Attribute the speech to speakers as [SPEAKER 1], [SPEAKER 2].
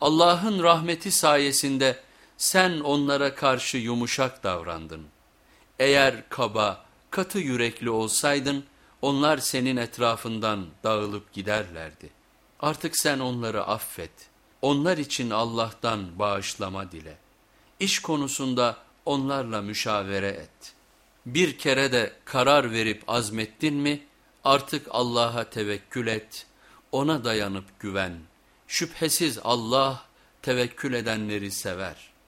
[SPEAKER 1] Allah'ın rahmeti sayesinde sen onlara karşı yumuşak davrandın. Eğer kaba, katı yürekli olsaydın onlar senin etrafından dağılıp giderlerdi. Artık sen onları affet. Onlar için Allah'tan bağışlama dile. İş konusunda onlarla müşavere et. Bir kere de karar verip azmettin mi artık Allah'a tevekkül et, ona dayanıp güven. Şüphesiz Allah tevekkül edenleri sever.''